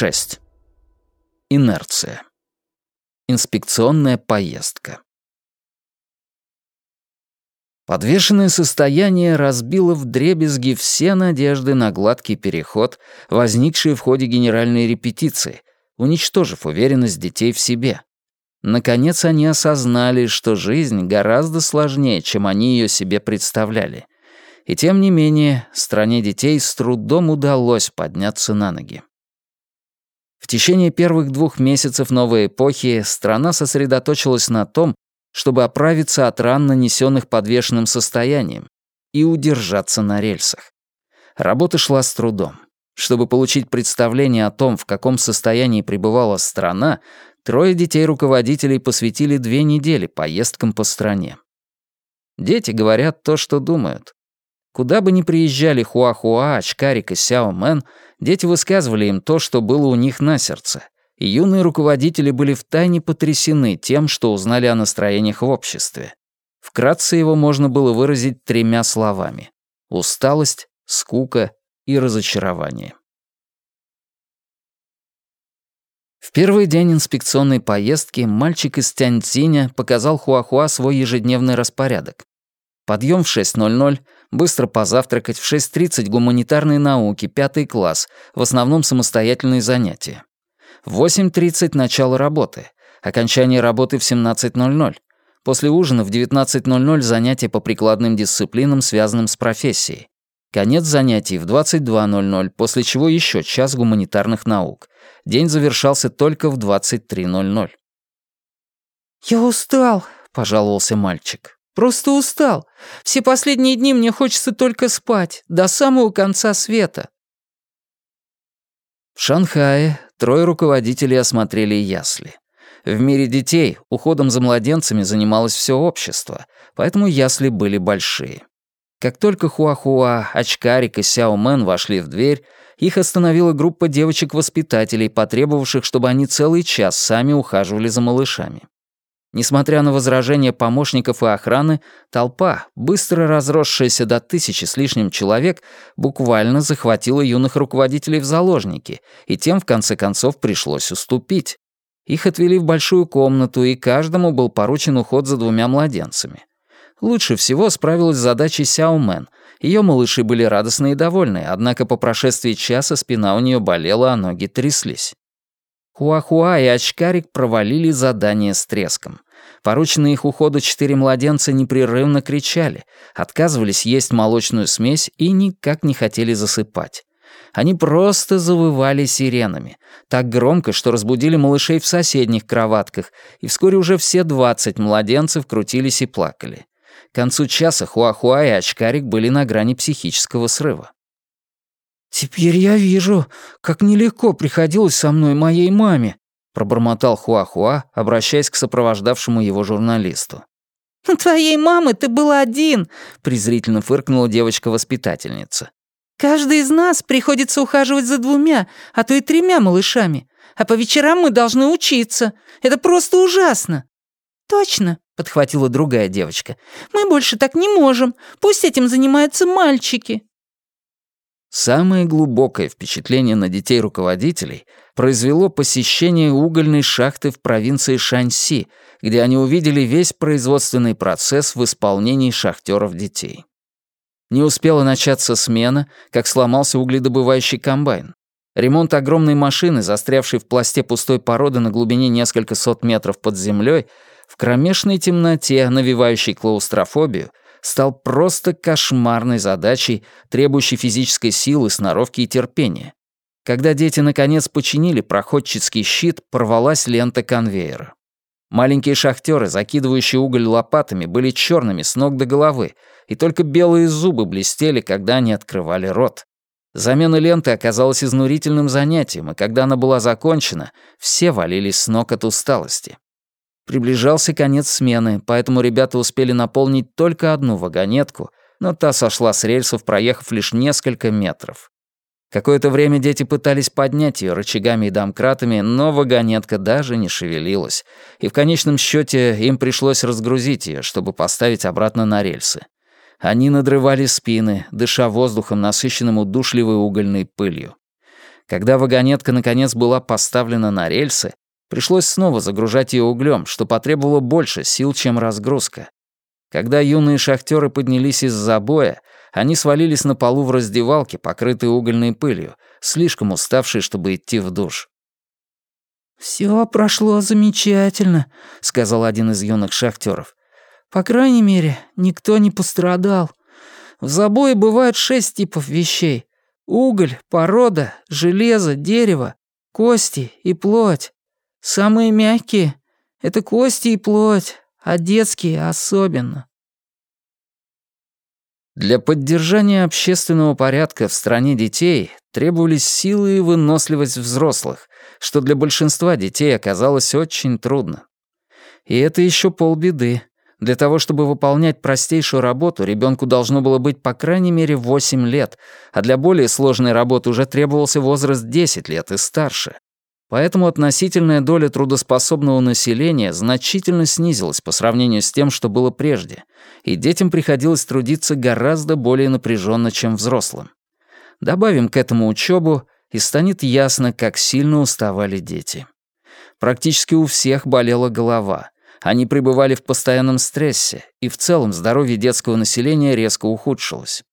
6. Инерция. Инспекционная поездка. Подвешенное состояние разбило вдребезги все надежды на гладкий переход, возникшие в ходе генеральной репетиции, уничтожив уверенность детей в себе. Наконец они осознали, что жизнь гораздо сложнее, чем они ее себе представляли. И тем не менее, стране детей с трудом удалось подняться на ноги. В течение первых двух месяцев новой эпохи страна сосредоточилась на том, чтобы оправиться от ран, нанесенных подвешенным состоянием, и удержаться на рельсах. Работа шла с трудом. Чтобы получить представление о том, в каком состоянии пребывала страна, трое детей-руководителей посвятили две недели поездкам по стране. Дети говорят то, что думают. Куда бы ни приезжали Хуахуа, Очкарик и Сяо Мэн, дети высказывали им то, что было у них на сердце, и юные руководители были втайне потрясены тем, что узнали о настроениях в обществе. Вкратце его можно было выразить тремя словами — усталость, скука и разочарование. В первый день инспекционной поездки мальчик из Тяньциня показал Хуахуа свой ежедневный распорядок. Подъем в 6.00, быстро позавтракать, в 6.30 гуманитарные науки, пятый класс, в основном самостоятельные занятия. В 8.30 начало работы, окончание работы в 17.00. После ужина в 19.00 занятия по прикладным дисциплинам, связанным с профессией. Конец занятий в 22.00, после чего еще час гуманитарных наук. День завершался только в 23.00. «Я устал», — пожаловался мальчик. Просто устал. Все последние дни мне хочется только спать, до самого конца света». В Шанхае трое руководителей осмотрели ясли. В мире детей уходом за младенцами занималось все общество, поэтому ясли были большие. Как только Хуахуа, Очкарик и Сяо Мэн вошли в дверь, их остановила группа девочек-воспитателей, потребовавших, чтобы они целый час сами ухаживали за малышами. Несмотря на возражения помощников и охраны, толпа, быстро разросшаяся до тысячи с лишним человек, буквально захватила юных руководителей в заложники, и тем в конце концов пришлось уступить. Их отвели в большую комнату, и каждому был поручен уход за двумя младенцами. Лучше всего справилась с задачей Сяо Мэн. Ее малыши были радостны и довольны, однако по прошествии часа спина у нее болела, а ноги тряслись. Хуахуа и Очкарик провалили задание с треском. Порученные их уходу четыре младенца непрерывно кричали, отказывались есть молочную смесь и никак не хотели засыпать. Они просто завывали сиренами, так громко, что разбудили малышей в соседних кроватках, и вскоре уже все двадцать младенцев крутились и плакали. К концу часа Хуахуа и Очкарик были на грани психического срыва. «Теперь я вижу, как нелегко приходилось со мной моей маме», пробормотал Хуахуа, обращаясь к сопровождавшему его журналисту. «У твоей мамы ты был один», — презрительно фыркнула девочка-воспитательница. «Каждый из нас приходится ухаживать за двумя, а то и тремя малышами. А по вечерам мы должны учиться. Это просто ужасно». «Точно», — подхватила другая девочка. «Мы больше так не можем. Пусть этим занимаются мальчики». Самое глубокое впечатление на детей руководителей произвело посещение угольной шахты в провинции Шаньси, где они увидели весь производственный процесс в исполнении шахтеров детей. Не успела начаться смена, как сломался угледобывающий комбайн. Ремонт огромной машины, застрявшей в пласте пустой породы на глубине несколько сот метров под землей, в кромешной темноте, навевающей клаустрофобию, стал просто кошмарной задачей, требующей физической силы, сноровки и терпения. Когда дети наконец починили проходческий щит, порвалась лента конвейера. Маленькие шахтеры, закидывающие уголь лопатами, были черными с ног до головы, и только белые зубы блестели, когда они открывали рот. Замена ленты оказалась изнурительным занятием, и когда она была закончена, все валились с ног от усталости. Приближался конец смены, поэтому ребята успели наполнить только одну вагонетку, но та сошла с рельсов, проехав лишь несколько метров. Какое-то время дети пытались поднять ее рычагами и домкратами, но вагонетка даже не шевелилась, и в конечном счете им пришлось разгрузить ее, чтобы поставить обратно на рельсы. Они надрывали спины, дыша воздухом, насыщенным удушливой угольной пылью. Когда вагонетка наконец была поставлена на рельсы, пришлось снова загружать ее углем, что потребовало больше сил, чем разгрузка. Когда юные шахтеры поднялись из забоя, они свалились на полу в раздевалке, покрытой угольной пылью, слишком уставшие, чтобы идти в душ. «Всё прошло замечательно», — сказал один из юных шахтеров. «По крайней мере, никто не пострадал. В забое бывает шесть типов вещей. Уголь, порода, железо, дерево, кости и плоть. Самые мягкие — это кости и плоть, а детские особенно». Для поддержания общественного порядка в стране детей требовались силы и выносливость взрослых, что для большинства детей оказалось очень трудно. И это еще полбеды. Для того, чтобы выполнять простейшую работу, ребенку должно было быть по крайней мере 8 лет, а для более сложной работы уже требовался возраст 10 лет и старше. Поэтому относительная доля трудоспособного населения значительно снизилась по сравнению с тем, что было прежде, и детям приходилось трудиться гораздо более напряженно, чем взрослым. Добавим к этому учебу, и станет ясно, как сильно уставали дети. Практически у всех болела голова. Они пребывали в постоянном стрессе, и в целом здоровье детского населения резко ухудшилось.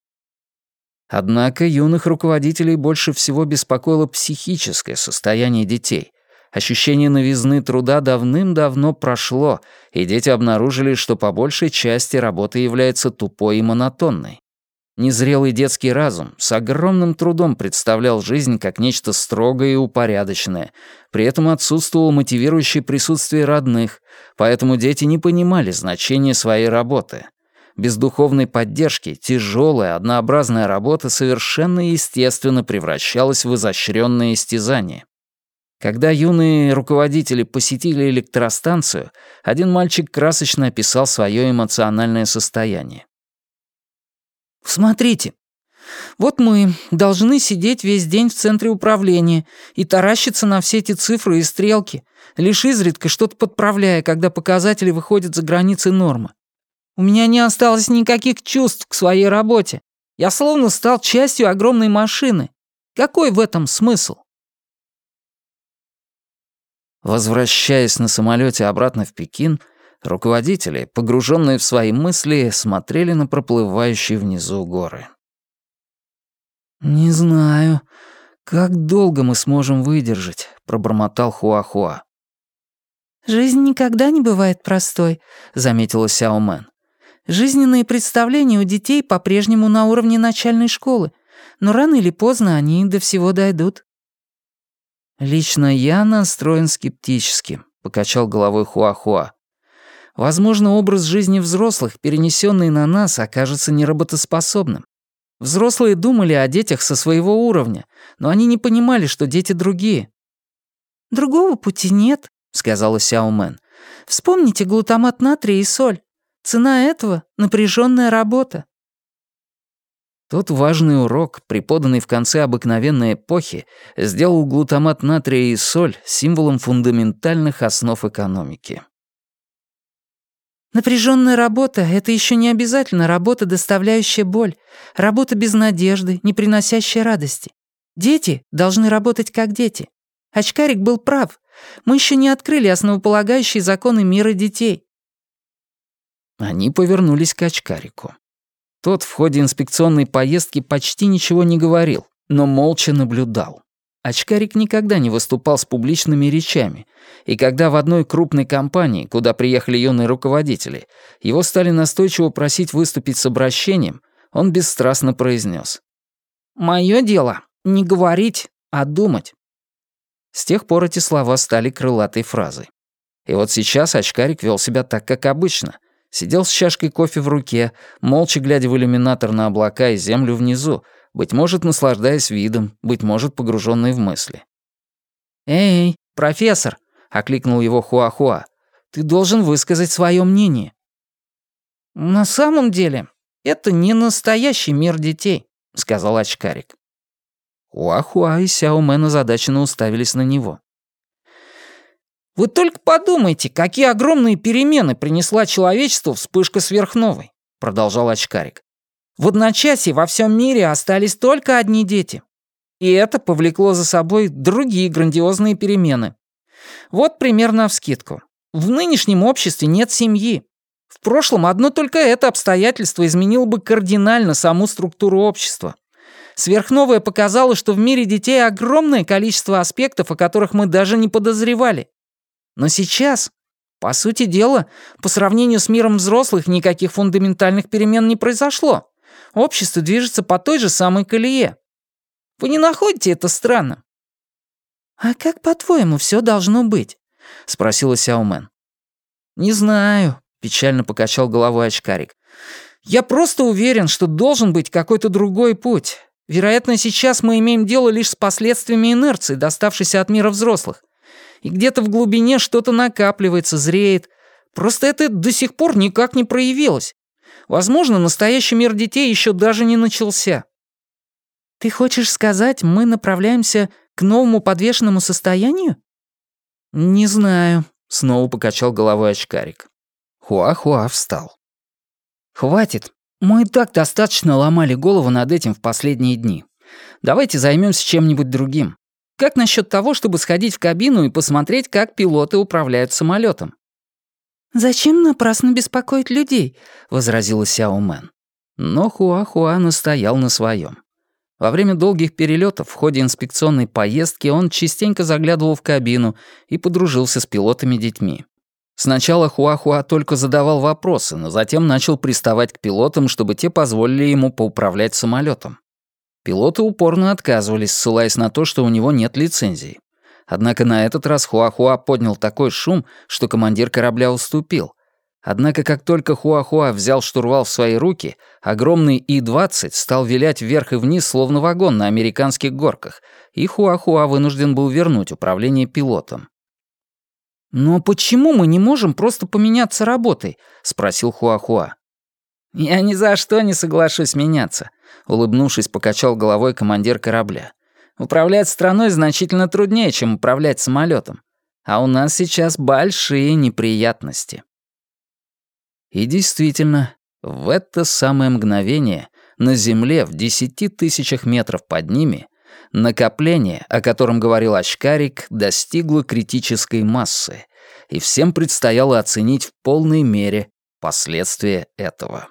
Однако юных руководителей больше всего беспокоило психическое состояние детей. Ощущение новизны труда давным-давно прошло, и дети обнаружили, что по большей части работа является тупой и монотонной. Незрелый детский разум с огромным трудом представлял жизнь как нечто строгое и упорядоченное. При этом отсутствовало мотивирующее присутствие родных, поэтому дети не понимали значения своей работы без духовной поддержки тяжелая, однообразная работа совершенно естественно превращалась в изощренное истязание. Когда юные руководители посетили электростанцию, один мальчик красочно описал свое эмоциональное состояние. «Смотрите, вот мы должны сидеть весь день в центре управления и таращиться на все эти цифры и стрелки, лишь изредка что-то подправляя, когда показатели выходят за границы нормы. У меня не осталось никаких чувств к своей работе. Я словно стал частью огромной машины. Какой в этом смысл? Возвращаясь на самолете обратно в Пекин, руководители, погруженные в свои мысли, смотрели на проплывающие внизу горы. «Не знаю, как долго мы сможем выдержать», — пробормотал Хуахуа. «Жизнь никогда не бывает простой», — заметила Сяомен. Жизненные представления у детей по-прежнему на уровне начальной школы, но рано или поздно они до всего дойдут. «Лично я настроен скептически», — покачал головой Хуахуа. «Возможно, образ жизни взрослых, перенесенный на нас, окажется неработоспособным. Взрослые думали о детях со своего уровня, но они не понимали, что дети другие». «Другого пути нет», — сказала Сяомен. «Вспомните глутамат натрия и соль. Цена этого — напряженная работа. Тот важный урок, преподанный в конце обыкновенной эпохи, сделал глутамат натрия и соль символом фундаментальных основ экономики. Напряженная работа — это еще не обязательно работа, доставляющая боль, работа без надежды, не приносящая радости. Дети должны работать как дети. Очкарик был прав. Мы еще не открыли основополагающие законы мира детей. Они повернулись к очкарику. Тот в ходе инспекционной поездки почти ничего не говорил, но молча наблюдал. Очкарик никогда не выступал с публичными речами, и когда в одной крупной компании, куда приехали юные руководители, его стали настойчиво просить выступить с обращением, он бесстрастно произнес: «Моё дело — не говорить, а думать». С тех пор эти слова стали крылатой фразой. И вот сейчас очкарик вел себя так, как обычно, Сидел с чашкой кофе в руке, молча глядя в иллюминатор на облака и землю внизу, быть может, наслаждаясь видом, быть может, погруженный в мысли. «Эй, профессор!» — окликнул его Хуахуа. «Ты должен высказать свое мнение». «На самом деле, это не настоящий мир детей», — сказал очкарик. Хуахуа и Сяомен озадаченно уставились на него. Вы только подумайте, какие огромные перемены принесла человечеству вспышка сверхновой, продолжал очкарик. В одночасье во всем мире остались только одни дети. И это повлекло за собой другие грандиозные перемены. Вот примерно навскидку. В нынешнем обществе нет семьи. В прошлом одно только это обстоятельство изменило бы кардинально саму структуру общества. Сверхновая показала, что в мире детей огромное количество аспектов, о которых мы даже не подозревали. Но сейчас, по сути дела, по сравнению с миром взрослых никаких фундаментальных перемен не произошло. Общество движется по той же самой колее. Вы не находите это странным? «А как, по-твоему, все должно быть?» — спросила Сяомен. «Не знаю», — печально покачал головой очкарик. «Я просто уверен, что должен быть какой-то другой путь. Вероятно, сейчас мы имеем дело лишь с последствиями инерции, доставшейся от мира взрослых. И где-то в глубине что-то накапливается, зреет. Просто это до сих пор никак не проявилось. Возможно, настоящий мир детей еще даже не начался. Ты хочешь сказать, мы направляемся к новому подвешенному состоянию? Не знаю, снова покачал головой очкарик. Хуа-хуа встал. Хватит. Мы и так достаточно ломали голову над этим в последние дни. Давайте займемся чем-нибудь другим. Как насчет того, чтобы сходить в кабину и посмотреть, как пилоты управляют самолетом? «Зачем напрасно беспокоить людей?» — возразила Сяо Мэн. Но Хуа-Хуа настоял на своем. Во время долгих перелетов в ходе инспекционной поездки он частенько заглядывал в кабину и подружился с пилотами-детьми. Сначала Хуахуа только задавал вопросы, но затем начал приставать к пилотам, чтобы те позволили ему поуправлять самолетом. Пилоты упорно отказывались, ссылаясь на то, что у него нет лицензии. Однако на этот раз Хуахуа поднял такой шум, что командир корабля уступил, Однако как только Хуахуа взял штурвал в свои руки, огромный И-20 стал вилять вверх и вниз, словно вагон на американских горках, и Хуахуа вынужден был вернуть управление пилотом. «Но почему мы не можем просто поменяться работой?» — спросил Хуахуа. «Я ни за что не соглашусь меняться», — улыбнувшись, покачал головой командир корабля. «Управлять страной значительно труднее, чем управлять самолетом. А у нас сейчас большие неприятности». И действительно, в это самое мгновение на Земле в десяти тысячах метров под ними накопление, о котором говорил очкарик, достигло критической массы, и всем предстояло оценить в полной мере последствия этого.